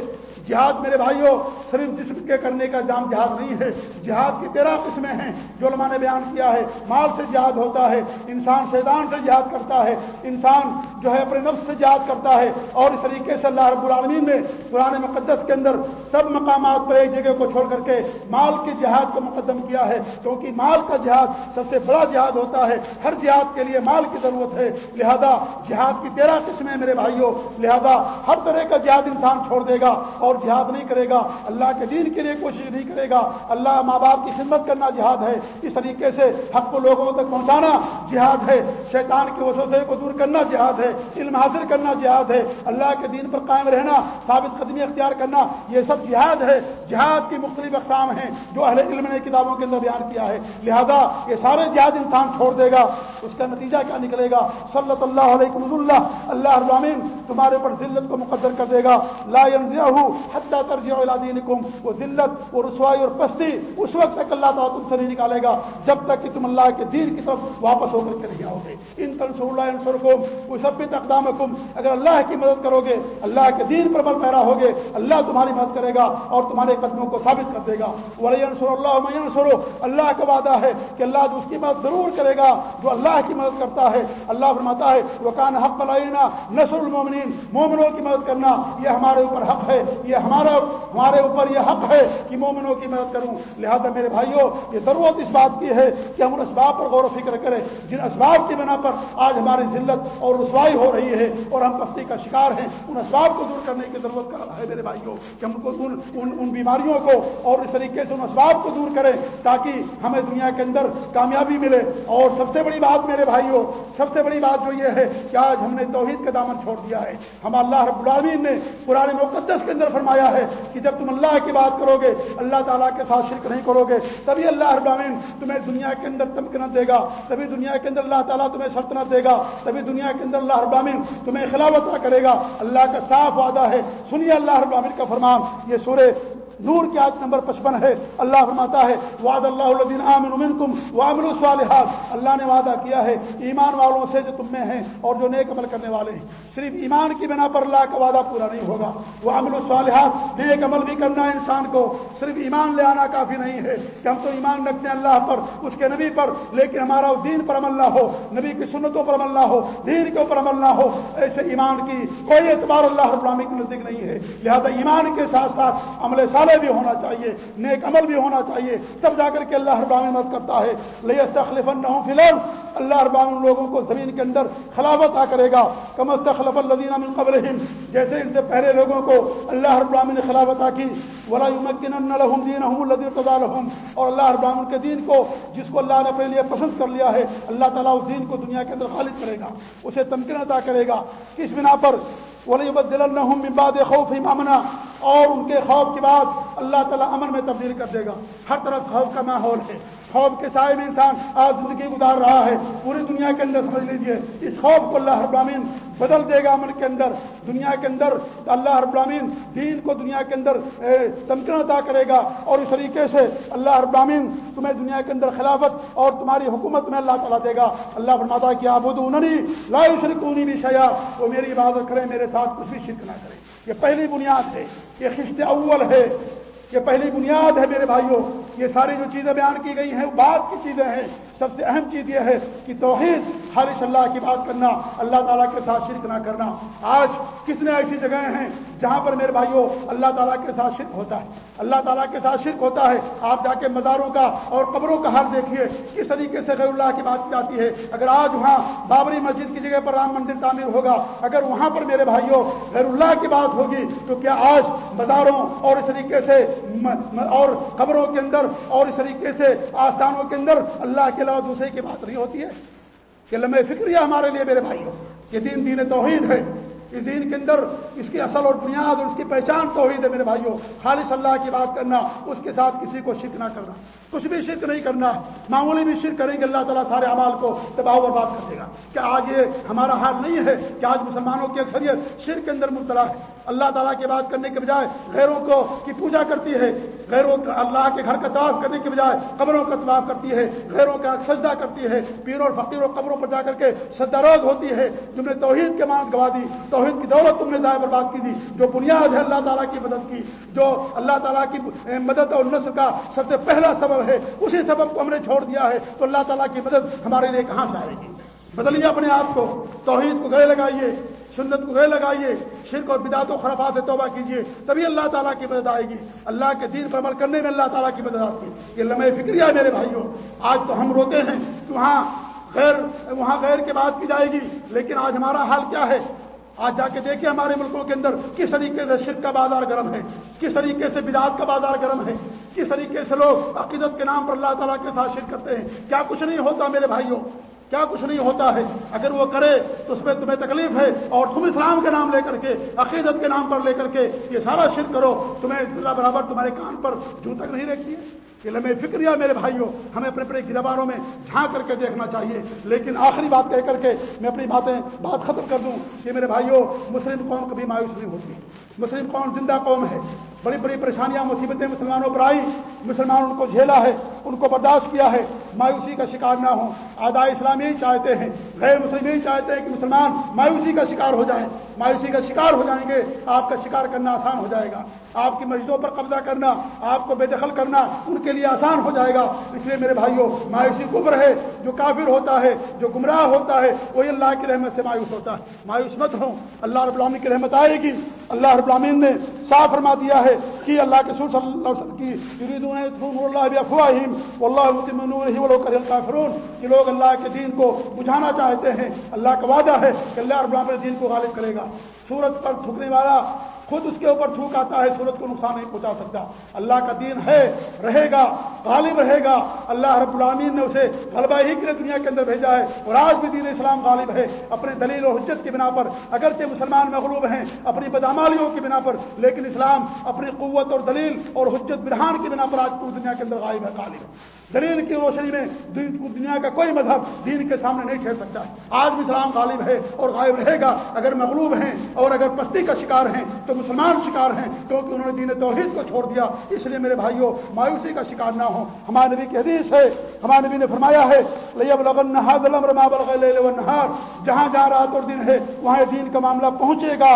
جہاد میرے بھائیوں صرف جسم کے کرنے کا جام جہاد نہیں ہے۔ جہاد کی تیرہ قسمیں ہیں جو علماء نے بیان کیا ہے۔ مال سے جہاد ہوتا ہے، انسان شیطان سے جہاد کرتا ہے۔ انسان جو ہے اپنے نفس سے جہاد کرتا ہے۔ اور اس طریقے سے اللہ رب العالمین نے پرانے مقدس کے اندر سب مقامات پر ایک جگہ کو چھوڑ کر کے مال کے جہاد کو مقدم کیا ہے۔ کیونکہ مال کا جہاد سب سے بڑا جہاد ہوتا ہے۔ ہر جہاد کے لیے مال کی ضرورت ہے۔ لہذا جہاد کی تیرہ قسمیں میرے بھائیوں لہذا ہر طرح کا جہاد انسان چھوڑ دے گا۔ اور جہاد نہیں کرے گا، اللہ کے دین کے لیے کوشش نہیں کرے گا۔ اللہ ماں باپ کی خدمت کرنا جہاد ہے۔ اس طریقے سے حق کو لوگوں تک پہنچانا جہاد ہے۔ شیطان کے وسوسے کو دور کرنا جہاد ہے۔ علم حاصل کرنا جہاد ہے۔ اللہ کے دین پر قائم رہنا، ثابت قدمی اختیار کرنا، یہ سب جہاد ہے۔ جہاد کی مختلف اقسام ہیں جو اہل علم نے کتابوں کے اندر بیان کیا ہے۔ لہذا یہ سارے جہاد انسان چھوڑ دے گا۔ اس کا نتیجہ کیا نکلے گا؟ صلی اللہ علیہ اللہ اللہ ابامین تمہارے پر ذلت کو مقدر کر دے گا۔ لا حتیٰ ترجیح الادین دینکم وہ ذلت وہ رسوائی اور پستی اس وقت تک اللہ تعالیٰ تم سے نہیں نکالے گا. جب تک کہ تم اللہ کے دین کی طرف واپس ہو کر کے نہیں آؤ گے. ان تنسر اللہ انسر کو، وہ سب اقدام اگر اللہ کی مدد کرو گے، اللہ کے دین پر بل پیرا ہوگے، اللہ تمہاری مدد کرے گا اور تمہارے قدموں کو ثابت کر دے گا. ولی انصر اللہ سرو اللہ کا وعدہ ہے کہ اللہ اس کی مدد ضرور کرے گا، جو اللہ کی مدد کرتا ہے، اللہ فرماتا ہے وہ کان حق بلائینا نسر المومنین مومنوں کی مدد کرنا، یہ ہمارے اوپر حق ہے، یہ ہمارا ہمارے اوپر یہ حق ہے کہ مومنوں کی مدد کروں۔ لہذا میرے بھائیوں یہ ضرورت اس بات کی ہے کہ ہم ان اسباب پر غور و فکر کریں۔ جن اسباب کی بنا پر آج ہماری ذلت اور رسوائی ہو رہی ہے اور ہم پستی کا شکار ہیں ان اسباب کو دور کرنے کی ضرورت ہے میرے بھائیوں کہ ہم کو ان, ان, ان بیماریوں کو اور اس طریقے سے ان اسباب کو دور کریں تاکہ ہمیں دنیا کے اندر کامیابی ملے۔ اور سب سے بڑی بات میرے بھائیوں سب سے بڑی بات جو یہ ہے کہ آج ہم نے توحید کا دامن چھوڑ دیا ہے۔ ہم اللہ رب العالمین نے پرانے مقدس کے اندر فرمایا ہے کہ جب تم اللہ کی بات کرو گے، اللہ تعالیٰ کے ساتھ شرک نہیں کرو گے، تبھی اللہ رب العالمین تمہیں دنیا کے اندر تمکنت دے گا، تبھی دنیا کے اندر اللہ تعالیٰ تمہیں سلطنت دے گا، تبھی دنیا کے اندر اللہ رب العالمین تمہیں خلاوتہ کرے گا۔ اللہ کا صاف وعدہ ہے۔ سنیے اللہ رب العالمین کا فرمان، یہ سورہ نور کی آج نمبر پچپن ہے۔ اللہ فرماتا ہے، وعد اللہ الدین منکم وامل الصالحات۔ اللہ نے وعدہ کیا ہے، ایمان والوں سے جو تم میں ہیں اور جو نیک عمل کرنے والے ہیں۔ صرف ایمان کی بنا پر اللہ کا وعدہ پورا نہیں ہوگا۔ وہ امل الصالحات، نیک عمل بھی کرنا ہے انسان کو۔ صرف ایمان لے آنا کافی نہیں ہے۔ کہ ہم تو ایمان رکھتے ہیں اللہ پر، اس کے نبی پر، لیکن ہمارا دین پر عمل نہ ہو۔ نبی کی سنتوں پر عمل نہ ہو۔ دین کے اوپر عمل نہ ہو۔ ایسے ایمان کی کوئی اعتبار اللہ ابرامی کے نزدیک نہیں ہے۔ لہذا ایمان کے ساتھ ساتھ عمل سال صالح بھی ہونا چاہیے، نیک عمل بھی ہونا چاہیے۔ تب جا کر کے اللہ اربان مدد کرتا ہے۔ لے تخلیف نہ ہوں فی الحال اللہ اربان لوگوں کو زمین کے اندر خلافت آ کرے گا۔ کم تخلف الدین من قبل جیسے ان سے پہلے لوگوں کو اللہ اربان نے خلافت آ کی۔ ولا يمكن لهم دينهم الذي ارتضى لهم۔ اور اللہ اربان کے دین کو، جس کو اللہ نے اپنے لیے پسند کر لیا ہے، اللہ تعالیٰ اس دین کو دنیا کے اندر خالد کرے گا۔ اسے تمکن عطا کرے گا۔ کس بنا پر؟ ولی بدل باد خوف امامنا اور ان کے خوف کے بعد اللہ تعالیٰ امن میں تبدیل کر دے گا۔ ہر طرف خوف کا ماحول ہے۔ خوف کے سائے میں انسان آج زندگی گزار رہا ہے۔ پوری دنیا کے اندر سمجھ لیجیے اس خوف کو اللہ ابراہین بدل دے گا امن کے اندر۔ دنیا کے اندر اللہ ابراہین دین کو دنیا کے اندر تمکن ادا کرے گا۔ اور اس طریقے سے اللہ ابراہین تمہیں دنیا کے اندر خلافت اور تمہاری حکومت میں اللہ تعالیٰ دے گا۔ اللہ فرماتا کہ آپ انہوں لا شرکونی بھی شیا وہ میری عبادت کریں، میرے ساتھ کچھ بھی شرک نہ کریں۔ یہ پہلی بنیاد ہے یہ خشت اول ہے۔ یہ پہلی بنیاد ہے میرے بھائیوں، یہ ساری جو چیزیں بیان کی گئی ہیں، وہ بات کی چیزیں ہیں۔ سب سے اہم چیز یہ ہے کہ توحید، خالص اللہ کی بات کرنا، اللہ تعالیٰ کے ساتھ شرک نہ کرنا۔ آج کتنے ایسی جگہیں ہیں جہاں پر میرے بھائیوں، اللہ تعالیٰ کے ساتھ شرک ہوتا ہے۔ اللہ تعالیٰ کے ساتھ شرک ہوتا ہے۔ آپ جا کے مزاروں کا اور قبروں کا حال دیکھیے، کس طریقے سے غیر اللہ کی بات کی جاتی ہے۔ اگر آج وہاں بابری مسجد کی جگہ پر رام مندر تعمیر ہوگا، اگر وہاں پر میرے بھائیوں غیر اللہ کی بات ہوگی، تو کیا آج مزاروں اور اس طریقے سے اور قبروں کے اندر اور اس طریقے سے آستانوں کے اندر اللہ کے علاوہ دوسرے کی بات نہیں ہوتی ہے کہ لمحے فکریہ ہمارے لیے میرے بھائیوں یہ دین دین توحید ہے۔ اس دین کے اندر اس کی اصل اور بنیاد اور اس کی پہچان تو ہوئی ہے میرے بھائیوں خالص اللہ کی بات کرنا، اس کے ساتھ کسی کو شرک نہ کرنا۔ کچھ بھی شرک نہیں کرنا، معمولی بھی شرک کریں گے اللہ تعالیٰ سارے اعمال کو تباہ و برباد کر دے گا۔ کیا آج یہ ہمارا حال نہیں ہے کہ آج مسلمانوں کی اکثریت شرک کے اندر مبتلا ہے؟ اللہ تعالیٰ کی بات کرنے کے بجائے غیروں کو کی پوجا کرتی ہے، غیروں اللہ کے گھر کا طواف کرنے کے بجائے قبروں کا طواف کرتی ہے، غیروں کا سجدہ کرتی ہے۔ پیروں اور فقیروں قبروں پر جا کر کے سجدہ روز ہوتی ہے۔ تم نے توحید کے مان گوا دی، توحید کی دولت تم نے ضائع برباد کی دی۔ جو بنیاد ہے اللہ تعالیٰ کی مدد کی، جو اللہ تعالیٰ کی مدد اور نسل کا سب سے پہلا سبب ہے، اسی سبب کو ہم نے چھوڑ دیا ہے۔ تو اللہ تعالیٰ کی مدد ہمارے لیے کہاں سے آئے گی؟ بدلیے اپنے آپ کو، توحید کو گلے لگائیے۔ سنت کو گلے لگائیے، شرک اور بدعت و خرافات سے توبہ کیجیے، تبھی اللہ تعالیٰ کی مدد آئے گی۔ اللہ کے دین پر عمل کرنے میں اللہ تعالیٰ کی مدد آتی ہے۔ یہ لمحے فکریہ میرے بھائیوں۔ آج تو ہم روتے ہیں کہ وہاں غیر وہاں غیر کی بات کی جائے گی، لیکن آج ہمارا حال کیا ہے؟ آج جا کے دیکھیں ہمارے ملکوں کے اندر کس طریقے سے شرک کا بازار گرم ہے، کس طریقے سے بدعات کا بازار گرم ہے، کس طریقے سے لوگ عقیدت کے نام پر اللہ تعالیٰ کے ساتھ شرک کرتے ہیں۔ کیا کچھ نہیں ہوتا میرے بھائیوں۔ کیا کچھ نہیں ہوتا ہے؟ اگر وہ کرے تو اس میں تمہیں تکلیف ہے اور تم اسلام کے نام لے کر کے، عقیدت کے نام پر لے کر کے یہ سارا شرک کرو، تمہیں اللہ برابر تمہارے کان پر جو تک نہیں رکھتی ہے؟ کہ لمحے فکریہ میرے بھائیوں، ہمیں اپنے اپنے گرواروں میں جھانک کر کے دیکھنا چاہیے۔ لیکن آخری بات کہہ کر کے میں اپنی باتیں، بات ختم کر دوں کہ میرے بھائیوں، مسلم قوم کبھی مایوس نہیں ہوتی۔ مسلم قوم زندہ قوم ہے۔ بڑی بڑی پریشانیاں، مصیبتیں مسلمانوں پر آئی مسلمان ان کو جھیلا ہے، ان کو برداشت کیا ہے۔ مایوسی کا شکار نہ ہوں۔ آدھا اسلام یہی چاہتے ہیں۔ غیر مسلم یہی چاہتے ہیں کہ مسلمان مایوسی کا شکار ہو جائیں۔ مایوسی کا شکار ہو جائیں گے، آپ کا شکار کرنا آسان ہو جائے گا۔ آپ کی مسجدوں پر قبضہ کرنا، آپ کو بے دخل کرنا ان کے لیے آسان ہو جائے گا۔ اس لیے میرے بھائیوں مایوسی کبر ہے۔ جو کافر ہوتا ہے، جو گمراہ ہوتا ہے، وہی اللہ کی رحمت سے مایوس ہوتا ہے۔ مایوس مت ہوں۔ اللہ رب العالمین کی رحمت آئے گی۔ اللہ رب العالمین نے صاف فرما دیا ہے۔ ہے کہ اللہ کے سور صلی اللہ علیہ وسلم کی لوگ اللہ کے دین کو بجھانا چاہتے ہیں۔ اللہ کا وعدہ ہے کہ اللہ رب العالمین دین کو غالب کرے گا۔ سورت پر تھکنے والا خود اس کے اوپر تھوک آتا ہے سورج کو نقصان نہیں پہنچا سکتا۔ اللہ کا دین ہے، رہے گا، غالب رہے گا۔ اللہ رب العامین نے اسے غلبہ ہی کے دنیا کے اندر بھیجا ہے اور آج بھی دین اسلام غالب ہے۔ اپنے دلیل اور حجت کی بنا پر، اگرچہ مسلمان مغلوب ہیں، اپنی بدامالیوں کی بنا پر، لیکن اسلام اپنی قوت اور دلیل اور حجت برہان کی بنا پر آج پوری دنیا کے اندر غالب ہے غالب ہے۔ دلیل کی روشنی میں دنیا کا کوئی مذہب دین کے سامنے نہیں ٹھہر سکتا؟ آج بھی اسلام غالب ہے اور غائب رہے گا۔ اگر مغلوب ہیں اور اگر پستی کا شکار ہیں تو مسلمان شکار ہیں کیونکہ انہوں نے دین توحید کو چھوڑ دیا۔ اس لیے میرے بھائیوں، مایوسی کا شکار نہ ہو ہمارے نبی کی حدیث ہے، ہمارے نبی نے فرمایا ہے جہاں جہاں رات اور دن ہے، وہاں دین کا معاملہ پہنچے گا۔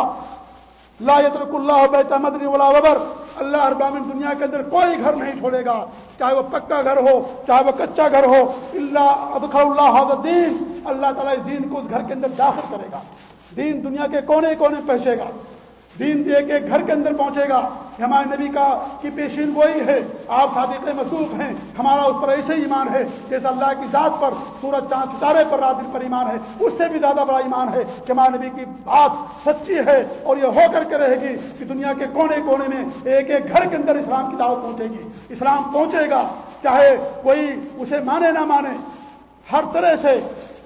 لا یترک اللہ بیت مدنی ولا وبر۔ اللہ اربامن دنیا کے اندر کوئی گھر نہیں چھوڑے گا۔ چاہے وہ پکا گھر ہو، چاہے وہ کچا گھر ہو اللہ ابخ اللہ دین اللہ تعالیٰ اس دین کو اس گھر کے اندر داخل کرے گا۔ دین دنیا کے کونے کونے پہنچے گا۔ دین دے کے گھر کے اندر پہنچے گا کہ ہمارے نبی کا کی پیشین وہی ہے، آپ صادق مسوخ ہیں، ہمارا اس پر ایسے ایمان ہے جیسے اللہ کی ذات پر سورج چاند ستارے پر رات دن پر ایمان ہے۔ اس سے بھی زیادہ بڑا ایمان ہے کہ ہمارے نبی کی بات سچی ہے اور یہ ہو کر کے رہے گی کہ دنیا کے کونے کونے میں ایک ایک گھر کے اندر اسلام کی دعوت پہنچے گی۔ اسلام پہنچے گا، چاہے کوئی اسے مانے نہ مانے، ہر طرح سے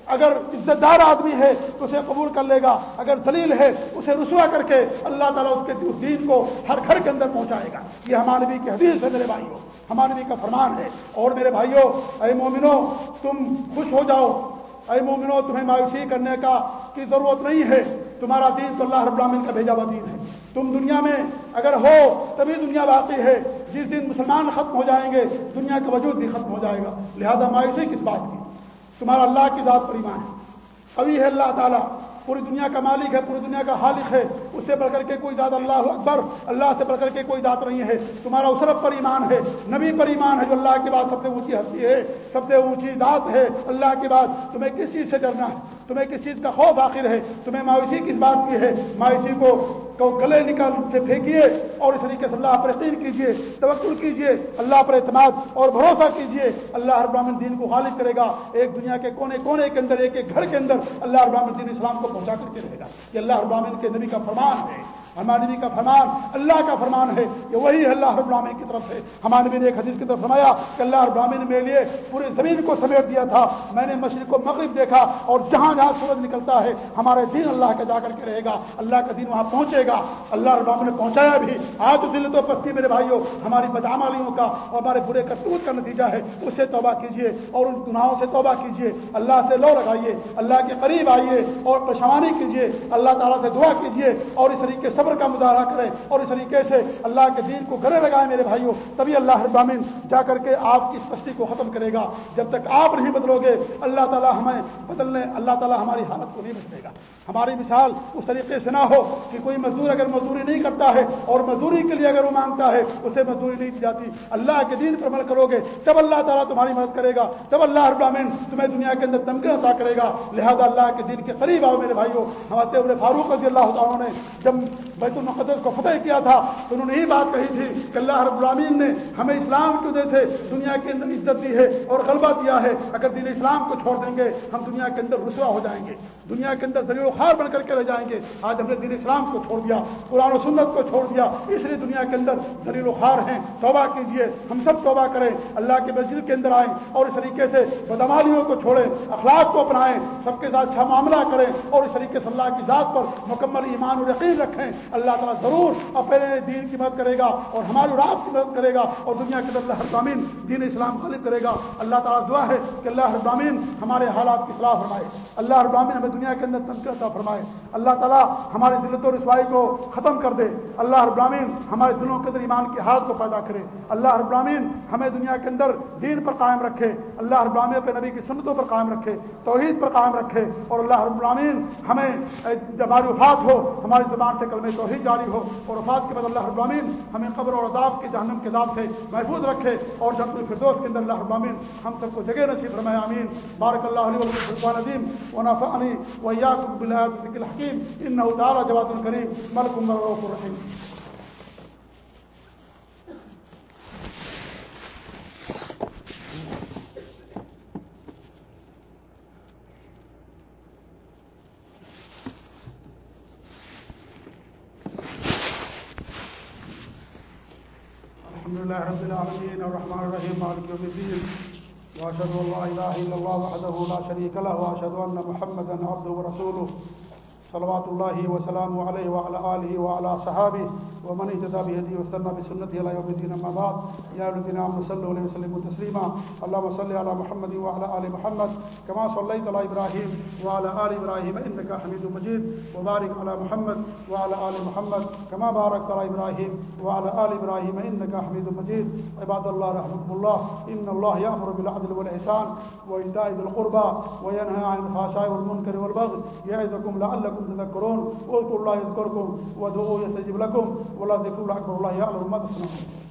اگر عزت دار آدمی ہے تو اسے قبول کر لے گا، اگر دلیل ہے اسے رسوا کر کے اللہ تعالیٰ اس کے دین کو ہر گھر کے اندر پہنچائے گا۔ یہ ہمارے نبی کی حدیث ہے میرے بھائیوں ہمارے نبی کا فرمان ہے۔ اور میرے بھائیوں، اے مومنو تم خوش ہو جاؤ۔ اے مومنو تمہیں مایوسی کرنے کا کی ضرورت نہیں ہے۔ تمہارا دین تو اللہ رب العالمین کا بھیجا ہوا دین ہے۔ تم دنیا میں اگر ہو، تبھی دنیا باقی ہے جس دن مسلمان ختم ہو جائیں گے، دنیا کا وجود بھی ختم ہو جائے گا۔ لہذا مایوسی کس بات کی؟ تمہارا اللہ کی ذات پر ایمان ہے۔ ابھی ہے اللہ تعالیٰ، پوری دنیا کا مالک ہے، پوری دنیا کا خالق ہے۔ اس سے بڑھ کر کے کوئی ذات اللہ اکبر، اللہ سے بڑھ کر کے کوئی ذات نہیں ہے۔ تمہارا اسرف پر ایمان ہے، نبی پر ایمان ہے جو اللہ کی بات سب سے اونچی ہستی ہے، سب سے اونچی ذات ہے۔ اللہ کی بات تمہیں کس چیز سے ڈرنا ہے؟ تمہیں کس چیز کا خوف آخر ہے؟ تمہیں مایوسی کس بات کی ہے؟ مایوسی کو کو گلے نکال سے پھینکیے اور اس طریقے سے اللہ پر یقین کیجیے توقل کیجیے، اللہ پر اعتماد اور بھروسہ کیجیے۔ اللہ ہر دین کو غالب کرے گا، ایک دنیا کے کونے کونے کے اندر، ایک ایک گھر کے اندر اللہ ابراہن دین اسلام کو پہنچا کر کے رہے گا۔ یہ اللہ ابراہین کے نبی کا فرمان ہے۔ ہمارے نبی کا فرمان اللہ کا فرمان ہے کہ وہی اللہ رب العالمین کی طرف سے۔ ہمارے نبی نے ایک حدیث کی طرف فرمایا کہ اللہ رب العالمین نے میرے لیے پورے زمین کو سمیٹ دیا تھا۔ میں نے مشرق کو مغرب دیکھا اور جہاں جہاں سورج نکلتا ہے، ہمارے دین اللہ کا جا کر کے رہے گا۔ اللہ کا دین وہاں پہنچے گا۔ اللہ رب العالمین نے پہنچایا بھی۔ آج دل تو پستی میرے بھائیوں ہماری بدامالیوں کا اور ہمارے برے کرتوت کا نتیجہ ہے۔ اس سے توبہ کیجیے اور ان گناہوں سے توبہ کیجیے اللہ سے لو لگائیے، اللہ کے قریب آئیے اور پریشانی کیجیے اللہ تعالیٰ سے دعا کیجیے اور اس طریقے سے صبر کا مظاہرہ کریں اور اس طریقے سے اللہ کے دین کو گلے لگائیں میرے بھائیوں تبھی اللہ ابامین جا کر کے آپ کی سستی کو ختم کرے گا۔ جب تک آپ نہیں بدلو گے، اللہ تعالیٰ ہمیں بدلنے، اللہ تعالیٰ ہماری حالت کو نہیں بدلے گا۔ ہماری مثال اس طریقے سے نہ ہو کہ کوئی مزدور اگر مزدوری نہیں کرتا ہے اور مزدوری کے لیے اگر وہ مانگتا ہے، اسے مزدوری نہیں دی جاتی۔ اللہ کے دین پر عمل کرو گے، تب اللہ تعالیٰ تمہاری مدد کرے گا۔ تب اللہ ابامین تمہیں دنیا کے اندر دمکے عطا کرے گا۔ لہذا اللہ کے دین کے قریب آؤ میرے بھائیوں ہمارے فاروق رضی اللہ تعالیٰ نے جب بیت المقدس کو فتح کیا تھا۔ تو انہوں نے یہی بات کہی تھی کہ اللہ رب العالمین نے ہمیں اسلام کی وجہ سے دنیا کے اندر عزت دی ہے اور غلبہ دیا ہے۔ اگر دین اسلام کو چھوڑ دیں گے، ہم دنیا کے اندر رسوا ہو جائیں گے۔ دنیا کے اندر ذریع خار بن کر کے رہ جائیں گے۔ آج ہم نے دین اسلام کو چھوڑ دیا، قرآن و سنت کو چھوڑ دیا، اس لیے دنیا کے اندر ذریع خار ہیں۔ توبہ کیجیے ہم سب توبہ کریں۔ اللہ کے مسجد کے اندر آئیں اور اس طریقے سے بدمالیوں کو چھوڑیں، اخلاق کو اپنائیں، سب کے ساتھ اچھا معاملہ کریں اور اس طریقے سے اللہ کی ذات پر مکمل ایمان و یقین رکھیں۔ اللہ تعالیٰ ضرور اپنے دین کی مدد کرے گا اور ہماری رات کی مدد کرے گا اور دنیا کے اندر ہر ضامین دین اسلام غالب کرے گا۔ اللہ تعالیٰ دعا ہے کہ اللہ ابامین ہمارے حالات کی صلاح فرمائے۔ اللہ ابامین ہمیں دنیا کے اندر تنقیدہ فرمائے۔ اللہ تعالیٰ ہمارے دلت و رسوائی کو ختم کر دے۔ اللہ ابراہین ہمارے دلوں کے اندر ایمان کی حالت کو پیدا کرے۔ اللہ ابراہین ہمیں دنیا کے اندر دین پر قائم رکھے۔ اللہ ابراہین پہ نبی کی سنتوں پر قائم رکھے، توحید پر قائم رکھے۔ اور اللہ ابراہین ہمیں جب ہماری وفات ہو، ہماری زبان سے کلمہ توحید جاری ہو، اور وفات کے بعد اللہ ابراہین ہمیں قبر اور عذاب کے جہنم کے عذاب سے محفوظ رکھے اور جب فردوس کے اندر اللہ ابراہین ہم سب کو جگہ نصیب فرمائے امین بارک اللہ علیہ عظیم ونفعنی وإياكم بالآيات الذكر الحكيم إنه تعالى جواد الكريم ملك الرؤوف الرحيم الحمد لله رب العالمين الرحمن الرحيم مالك يوم الدين وأشهد أن لا إله إلا الله وحده لا شريك له وأشهد أن محمدا عبده ورسوله. صلوات الله وسلامه عليه وعلى آله وعلى صحابه. ومن اهتدى بهديه واستنى بسنته الى يوم الدين اما بعد، يا ايها الذين امنوا صلوا عليه وسلموا تسليما. اللهم صل على محمد وعلى ال محمد، كما صليت على ابراهيم وعلى ال ابراهيم انك حميد مجيد. وبارك على محمد وعلى ال محمد، كما باركت على ابراهيم وعلى ال ابراهيم انك حميد مجيد. عباد الله، رحمكم الله. ان الله يامر بالعدل والاحسان وايتاء ذي القربى وينهى عن الفحشاء والمنكر والبغي يعظكم لعلكم تذكرون. واذكروا الله يذكركم وادعوه يستجب لكم. ولا ذكر الله أكبر الله يعلم ما تصنعون